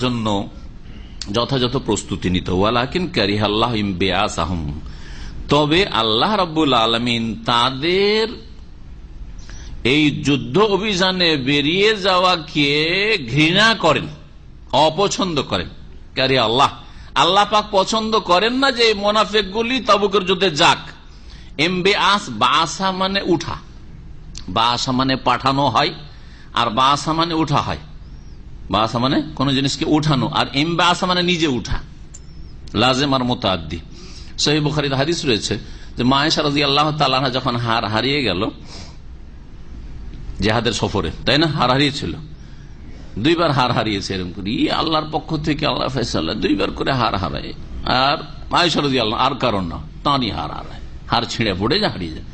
জন্য যথাযথ প্রস্তুতি নিত ওয়ালাকিন কারিহাল্লাহ আহম তবে আল্লাহ রব্বুল আলমিন তাদের এই যুদ্ধ অভিযানে বেরিয়ে যাওয়াকে ঘৃণা করেন, অপছন্দ করেন। কারি আল্লাহ আল্লাহ পাক পছন্দ করেন না যে মোনাফেক গুলি তবুকের যুদ্ধে যাক। এম বে আস বাসা মানে উঠা। বাসা মানে পাঠানো হয়, আর বাসা মানে উঠা হয়। বাসা মানে কোন জিনিসকে উঠানো, আর এম বাসা মানে নিজে উঠা। লাজেম আর মোতাদ্দি সহি বুখারিদ হাদিস রয়েছে যে মায়েশা রাজি আল্লাহ তালা যখন হার হারিয়ে গেল, জেহাদের সফরে, তাই না? হার হারিয়েছিল। দুইবার হার হারিয়েছে এরকম করে। ই আল্লাহর পক্ষ থেকে আল্লাহ ফেসাল্লাহ দুইবার করে হার হারায়। আর মায়েশা রাজি আল্লাহ আর কারণ না তাঁরই হার হারায়। হার ছিঁড়ে পড়ে যা হারিয়ে যায়।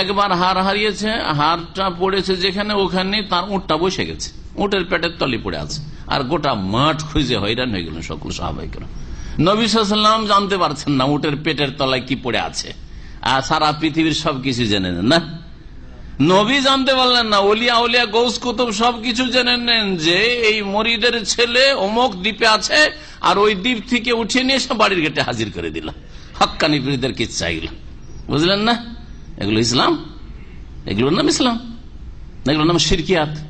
একবার হার হারিয়েছে, হারটা পড়েছে যেখানে, ওখানে, তার উঁটটা বসে গেছে। উটের পেটের তলি পড়ে আছে। আর গোটা মাঠ খুঁজে হয়রান হয়ে গেল সকল স্বাভাবিকরা নবী জানতে পারছেন না উটের পেটের তলায় কি পড়ে আছে। আর সারা পৃথিবীর সবকিছু জেনে নেন, না? নবী জানতে পারলেন না অলিয়া উলিয়া গৌস কুতুব সবকিছু জেনে নেন যে এই মরিদের ছেলে অমুক দ্বীপে আছে আর ওই দ্বীপ থেকে উঠিয়ে নিয়ে এসে বাড়ির গেটে হাজির করে দিল। হকানি পীরদের কিচ্ছা এগুলো। বুঝলেন না? এগুলো ইসলাম। এগুলোর নাম ইসলাম। এগুলোর নাম সিরকিয়াত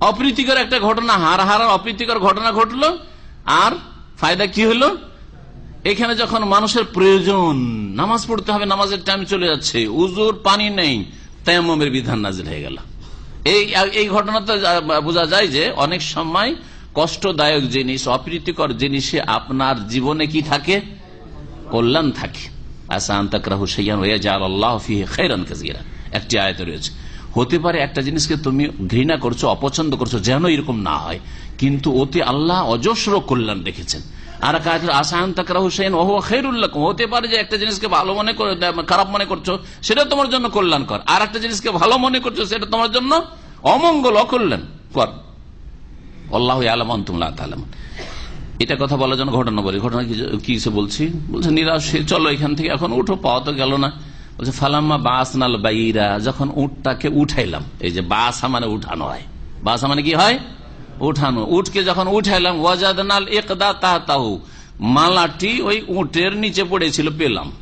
অপ্রীতিকর একটা ঘটনা, হার হারার অপ্রীতিকর ঘটনা ঘটলো। আর ফায়দা কি হলো? এখানে যখন মানুষের প্রয়োজন, নামাজ পড়তে হবে, নামাজের টাইম চলে যাচ্ছে, উজুর পানি নেই তেমমের বিধান নাজিল হয়ে গেল। এই এই ঘটনাতে বোঝা যায় যে অনেক সময় কষ্টদায়ক জিনিস, অপ্রীতিকর জিনিসে আপনার জীবনে কি থাকে? কল্যাণ থাকে। একটি আয়ত রয়েছে। হতে পারে একটা জিনিসকে তুমি ঘৃণা করছ, অপছন্দ করছ, যেন এরকম না হয়। কিন্তু ওতে আল্লাহ অজস্র কল্যাণ রেখেছেন আর আসায়ন তাকরা হুসেন ওহ খেরুল্লাহ হতে পারে যে একটা জিনিসকে ভালো মনে খারাপ মনে করছ, সেটা তোমার জন্য কল্যাণ কর আর একটা জিনিসকে ভালো মনে করছ, সেটা তোমার জন্য অমঙ্গল, অকল্যাণ কর। আল্লাহ আলম তুমলা এটা কথা বলার জন্য ঘটনা বলি। ঘটনা কি বলছি? বলছে, নিরাশ চলো এখান থেকে, এখন উঠো, পাওয়া তো গেল না। ফালাম্মা বাস নাল বাইরা, যখন উঠটাকে উঠাইলাম, এই যে বাসা মানে উঠানো হয়। বাসা মানে কি হয়? উঠানো। উঠকে যখন উঠাইলাম ওয়াজাদ নাল একদা তাহু মালাটি ওই উটের নিচে পড়েছিল পেলাম।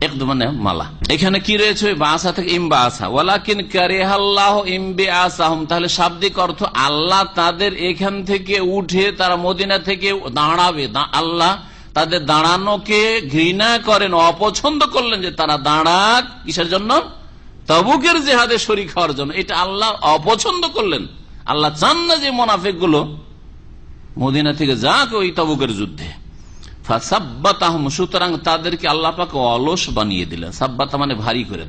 একদম মানে মালা। এখানে কি রয়েছে? বাসা থেকে ইম্বা তাহলে শাব্দিক অর্থ আল্লাহ তাদের এখান থেকে উঠে তারা মদিনা থেকে দাঁড়াবে। আল্লাহ তাদের দাঁড়ানোকে ঘৃণা করেন, অপছন্দ করলেন যে তারা দাঁড়াক কিসের জন্য? তবুকের জেহাদে শরিক হওয়ার জন্য। এটা আল্লাহ অপছন্দ করলেন। আল্লাহ চান না যে মোনাফেকগুলো মদিনা থেকে যাক ওই তবুকের যুদ্ধে। সুতরাং তাদেরকে আল্লাহ পাকে অলস বানিয়ে দিলেন। সাব্বাতা মানে ভারী করে